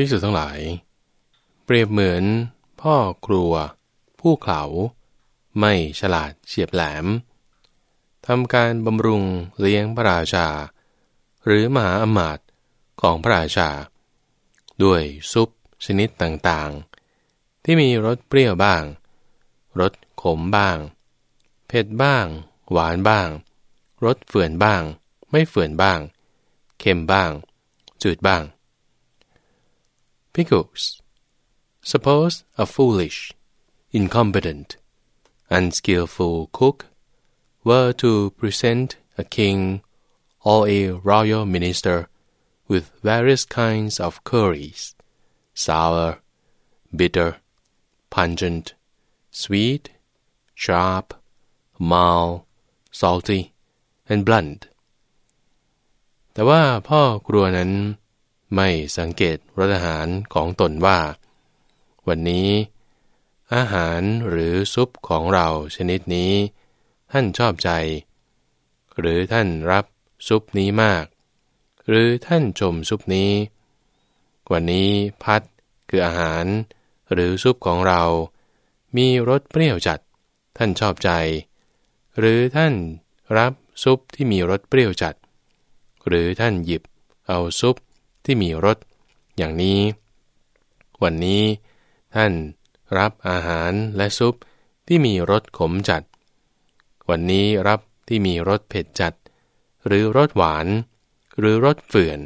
ภิกษุทั้งหลาย เปรียบเหมือน พ่อครัว ผู้เขาไม่ฉลาดเฉียบแหลมทำการบำรุงเลี้ยงพระราชา หรือมหาอมาตย์ของพระราชา ด้วยซุปชนิดต่างๆ ที่มีรสเปรี้ยวบ้าง รสขมบ้าง เผ็ดบ้าง หวานบ้าง รสเฝื่อนบ้าง ไม่เฝื่อนบ้าง เค็มบ้าง จืดบ้าง Pickles Suppose a foolish, incompetent, unskillful cook were to present a king or a royal minister with various kinds of curries, sour, bitter, pungent, sweet, sharp, mild, salty, and blunt แต่ว่าพ่อครัวนั้น ไม่สังเกตรสอาหารของตนว่า วันนี้ อาหารหรือซุปของเราชนิดนี้ ท่านชอบใจ หรือท่านรับซุปนี้มาก หรือท่านชมซุปนี้ วันนี้พัดคืออาหาร หรือซุปของเรา มีรสเปรี้ยวจัด ท่านชอบใจ หรือท่านรับซุปที่มีรสเปรี้ยวจัด หรือท่านหยิบเอาซุป ที่มีรสอย่างนี้ วันนี้ท่านรับอาหารและซุปที่มีรสขมจัด วันนี้รับที่มีรสเผ็ดจัด หรือรสหวาน หรือรสเฝื่อน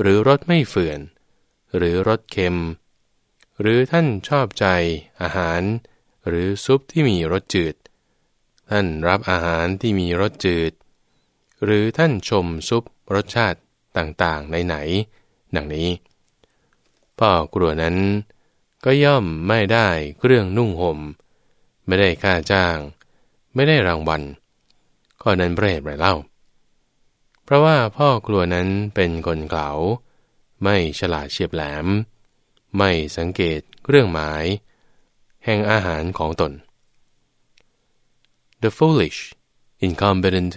หรือรสไม่เฝื่อน หรือรสเค็ม หรือท่านชอบใจอาหาร หรือซุปที่มีรสจืด ท่านรับอาหารที่มีรสจืด หรือท่านชมซุปรสชาติต่างๆไหนๆ ดังนี้ พ่อกลัวนั้นก็ย่อมไม่ได้เครื่องนุ่งหม่ม ไม่ได้ค่าจ้าง ไม่ได้รางวัลข้อนั้นเพระเหตุไรเล่า เพราะว่าพ่อกลัวนั้นเป็นคนเกลาไม่ฉลาดเฉียบแหลม ไม่สังเกตเรื่องหมาย แห่งอาหารของตน The foolish, incompetent,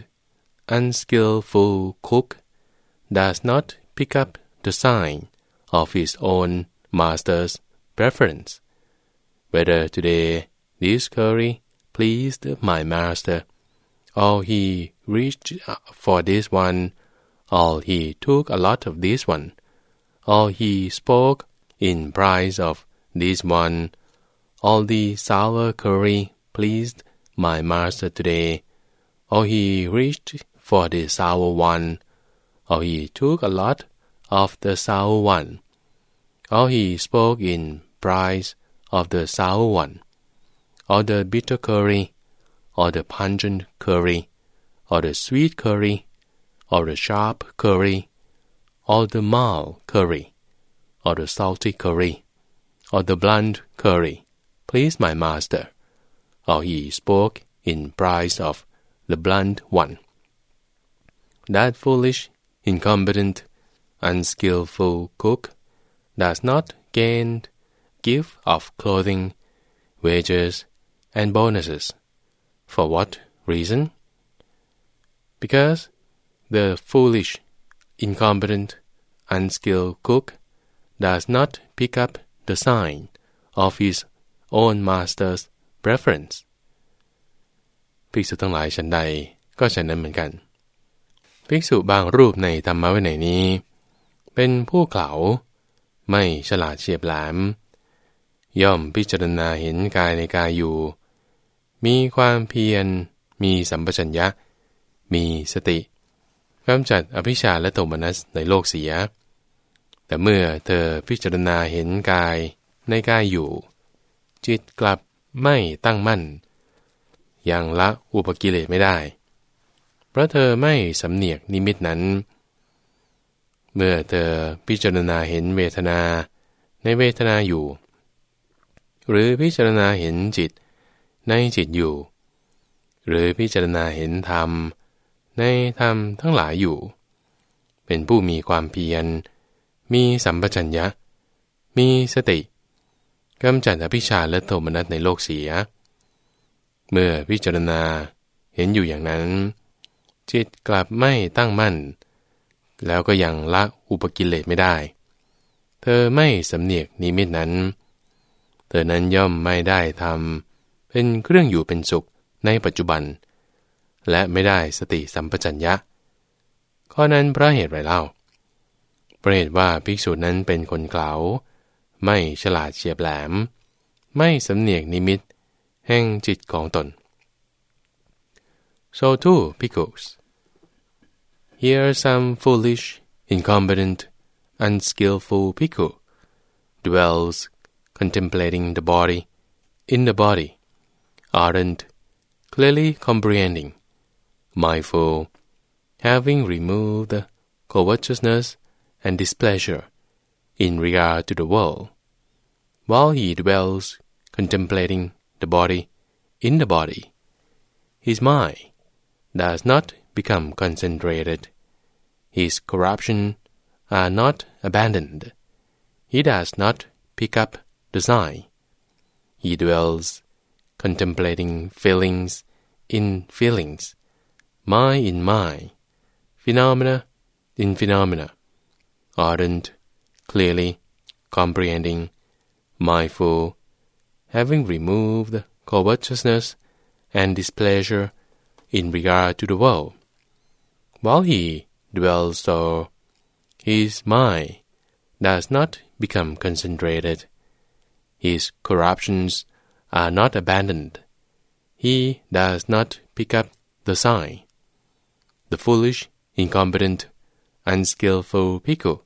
unskillful cook does not pick up the sign of his own master's preference. Whether today this curry pleased my master, or he reached for this one, or he took a lot of this one, or he spoke in price of this one, all the sour curry pleased my master today, or he reached for the sour one, or he took a lot of the sour one, or he spoke in praise of the sour one, or the bitter curry, or the pungent curry, or the sweet curry, or the sharp curry, or the mild curry, or the salty curry, or the blunt curry, please my master, or he spoke in praise of the blunt one. That foolish, incompetent, unskillful cook does not gain gift of clothing, wages, and bonuses. For what reason? Because the foolish, incompetent, unskilled cook does not pick up the sign of his own master's preference. ภิกษุทั้งหลายฉันใดก็ฉันนั้นเหมือนกัน ภิกษุบางรูปในธรรมะวินัยนี้ เป็นผู้เก่าไม่ฉลาดเฉียบแหลม ย่อมพิจารณาเห็นกายในกายอยู่ มีความเพียร มีสัมปชัญญะ มีสติกำจัดอภิชาและโทมนัสในโลกเสีย แต่เมื่อเธอพิจารณาเห็นกายในกายอยู่ จิตกลับไม่ตั้งมั่น ยังละอุปกิเลสไม่ได้ เพราะเธอไม่สำเนียกนิมิตนั้น เมื่อเธอพิจารณาเห็นเวทนา ในเวทนาอยู่ หรือพิจารณาเห็นจิต ในจิตอยู่ หรือพิจารณาเห็นธรรม ในธรรมทั้งหลายอยู่ เป็นผู้มีความเพียร มีสัมปชัญญะ มีสติกำจัดอภิชาและโทมนัสในโลกเสีย เมื่อพิจารณาเห็นอยู่อย่างนั้น จิตกลับไม่ตั้งมั่น แล้วก็ยังละอุปกิเลสไม่ได้ เธอไม่สำเนียกนิมิตนั้น เธอนั้นย่อมไม่ได้ทำเป็นเครื่องอยู่เป็นสุขในปัจจุบัน และไม่ได้สติสัมปชัญญะ ข้อนั้นเพราะเหตุไรเล่าเพราะเหตุว่าภิกษุนั้นเป็นคนเกลาไม่ฉลาดเฉียบแหลม ไม่สำเนียกนิมิต แห่งจิตของตน so too because here some foolish incompetent unskillful piku dwells contemplating the body in the body ardent clearly comprehending mindful having removed covetousness and displeasure in regard to the world, while he dwells contemplating the body in the body. His mind does not become concentrated. His corruption are not abandoned. He does not pick up the sign. He dwells contemplating feelings in feelings, mind in mind, phenomena in phenomena ardent, clearly, comprehending, mindful, having removed covetousness and displeasure in regard to the world. While he dwells so, his mind does not become concentrated. His corruptions are not abandoned. He does not pick up the sign. The foolish, incompetent, unskillful pickle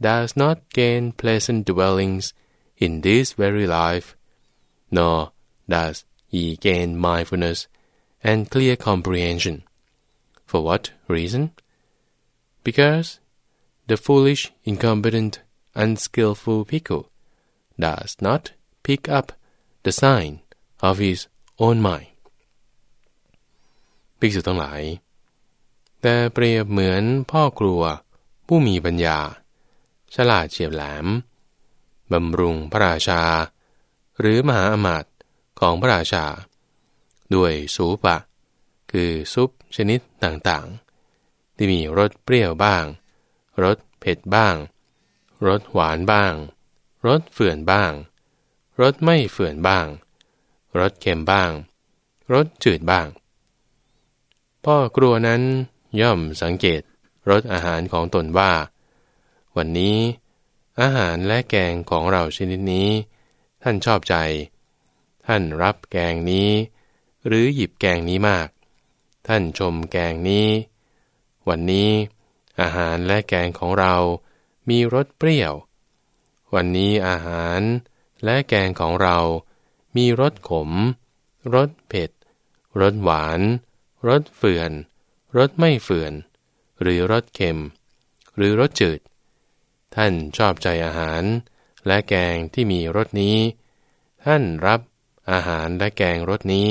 does not gain pleasant dwellings in this very life, nor does he gain mindfulness and clear comprehension. For what reason? Because the foolish, incompetent, unskillful pickle does not pick up the sign of his own mind. ภิกษุทั้งหลาย แต่เปรียบเหมือนพ่อครัว ผู้มีปัญญา ฉลาดเฉียบแหลมบำรุงพระราชา หรือมหาอมาตย์ของพระราชา ด้วยสูปะ คือซุปชนิดต่างๆ ที่มีรสเปรี้ยวบ้าง รสเผ็ดบ้าง รสหวานบ้าง รสเฝื่อนบ้าง รสไม่เฝื่อนบ้าง รสเค็มบ้าง รสจืดบ้าง พ่อครัวนั้นย่อมสังเกตรสอาหารของตนว่า วันนี้ อาหารและแกงของเราชนิดนี้ ท่านชอบใจ ท่านรับแกงนี้ หรือหยิบแกงนี้มาก ท่านชมแกงนี้ วันนี้อาหารและแกงของเรามีรสเปรี้ยว วันนี้อาหารและแกงของเรา มีรสขม รสเผ็ด รสหวาน รสเฟื่อน รสไม่เฟื่อน หรือรสเค็ม หรือรสจืด ท่านชอบใจอาหาร และแกงที่มีรสนี้ ท่านรับอาหารและแกงรสนี้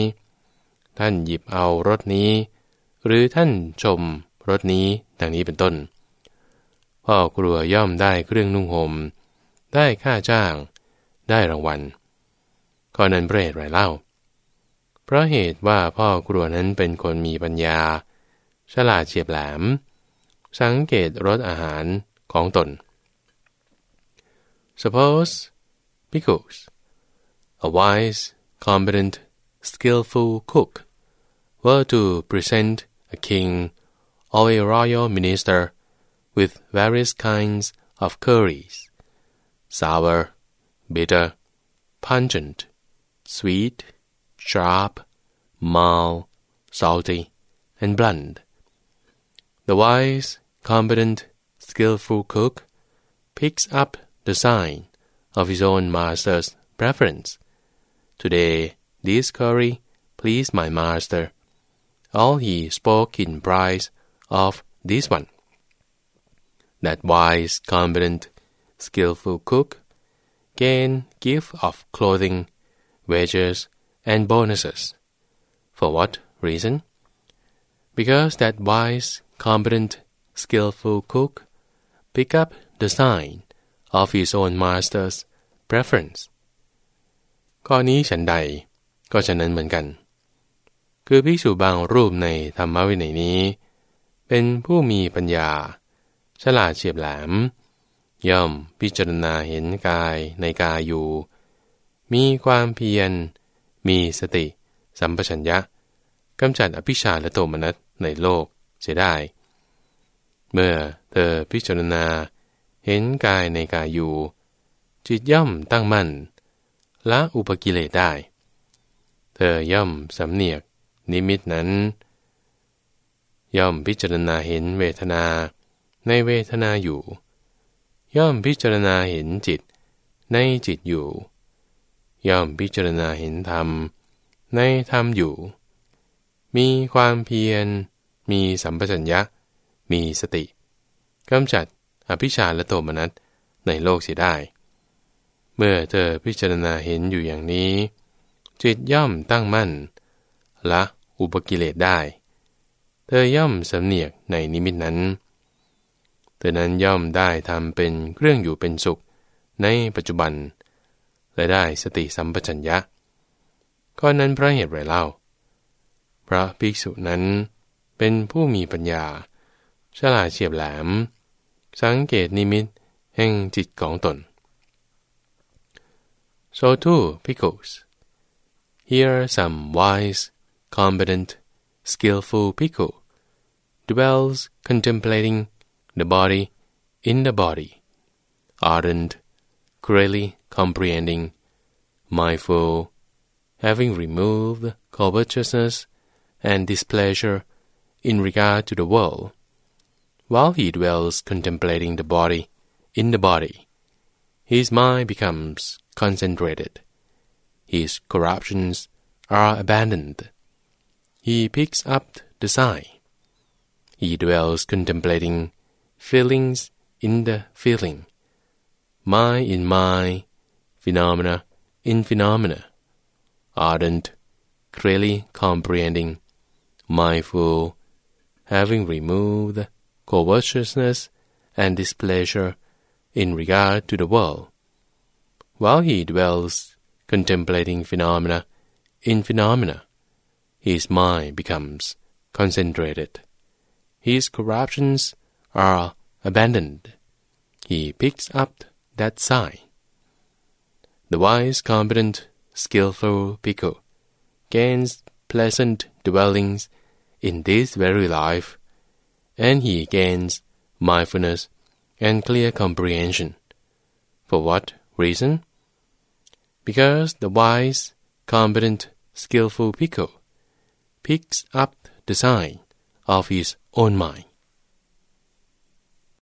ท่านหยิบเอารสนี้ หรือท่านชม รสนี้ดังนี้เป็นต้น พ่อกลัวย่อมได้เครื่องนุ่งหม่มได้ค่าจ้าง ได้รางวัลข้อนั้นเพระเหตุไรเล่า เพราะเหตุว่าพ่อกลัวนั้นเป็นคนมีปัญญา ฉลาดเฉียบแหลม สังเกตรสอาหารของตน Suppose because a wise, competent, skillful cook were to present a king or a royal minister with various kinds of curries, sour, bitter, pungent, sweet, sharp, mild, salty, and blunt. The wise, competent, skillful cook picks up the sign of his own master's preference. Today, this curry pleased my master. All he spoke in praise of this one. That wise, competent, skillful cook gain gift of clothing, wages, and bonuses. For what reason? Because that wise, competent, skillful cook pick up the sign of his own master's preference ข้อนี้ฉันใดก็ฉะนั้นเหมือนกัน คือภิกษุบางรูปในธรรมวินัยนี้ เป็นผู้มีปัญญา ฉลาดเฉียบแหลม ย่อมพิจารณาเห็นกายในกายอยู่ มีความเพียร มีสติ สัมปชัญญะกำจัดอภิชาและโทมนัสในโลกเสียได้ เมื่อเธอพิจารณาเห็นกายในกายอยู่ จิตย่อมตั้งมั่นละอุปกิเลสได้ เธอย่อมสำเนียกนิมิตนั้น ย่อมพิจารณาเห็นเวทนา ในเวทนาอยู่ ย่อมพิจารณาเห็นจิต ในจิตอยู่ ย่อมพิจารณาเห็นธรรม ในธรรมอยู่ มีความเพียร มีสัมปชัญญะ มีสติกำจัดอภิชาและโทมนัสในโลกเสียได้ เมื่อเธอพิจารณาเห็นอยู่อย่างนี้ จิตย่อมตั้งมั่น ละอุปกิเลสได้ เธอย่อมสำเนียกในนิมิตนั้น เธอนั้นย่อมได้ทำเป็นเครื่องอยู่เป็นสุขในปัจจุบัน และได้สติสัมปชัญญะข้อนั้นพระเหตุไรเล่า พระภิกษุนั้นเป็นผู้มีปัญญา ฉลาดเฉียบแหลม สังเกตนิมิตแห่งจิตของตน so too pickles here some wise competent skillful pickle dwells contemplating the body in the body. Ardent clearly comprehending mindful having removed covetousness and displeasure in regard to the world, while he dwells contemplating the body in the body, his mind becomes concentrated, his corruptions are abandoned, he picks up the sign, he dwells contemplating feelings in the feeling, mind in mind, phenomena in phenomena, ardent, clearly comprehending, mindful, having removed covetousness and displeasure in regard to the world, while he dwells contemplating phenomena in phenomena, his mind becomes concentrated. His corruptions are abandoned. He picks up that sign. The wise, competent, skillful pickle gains pleasant dwellings in this very life, and he gains mindfulness and clear comprehension. For what reason? Because the wise, competent, skillful pickle picks up the sign of his own mind.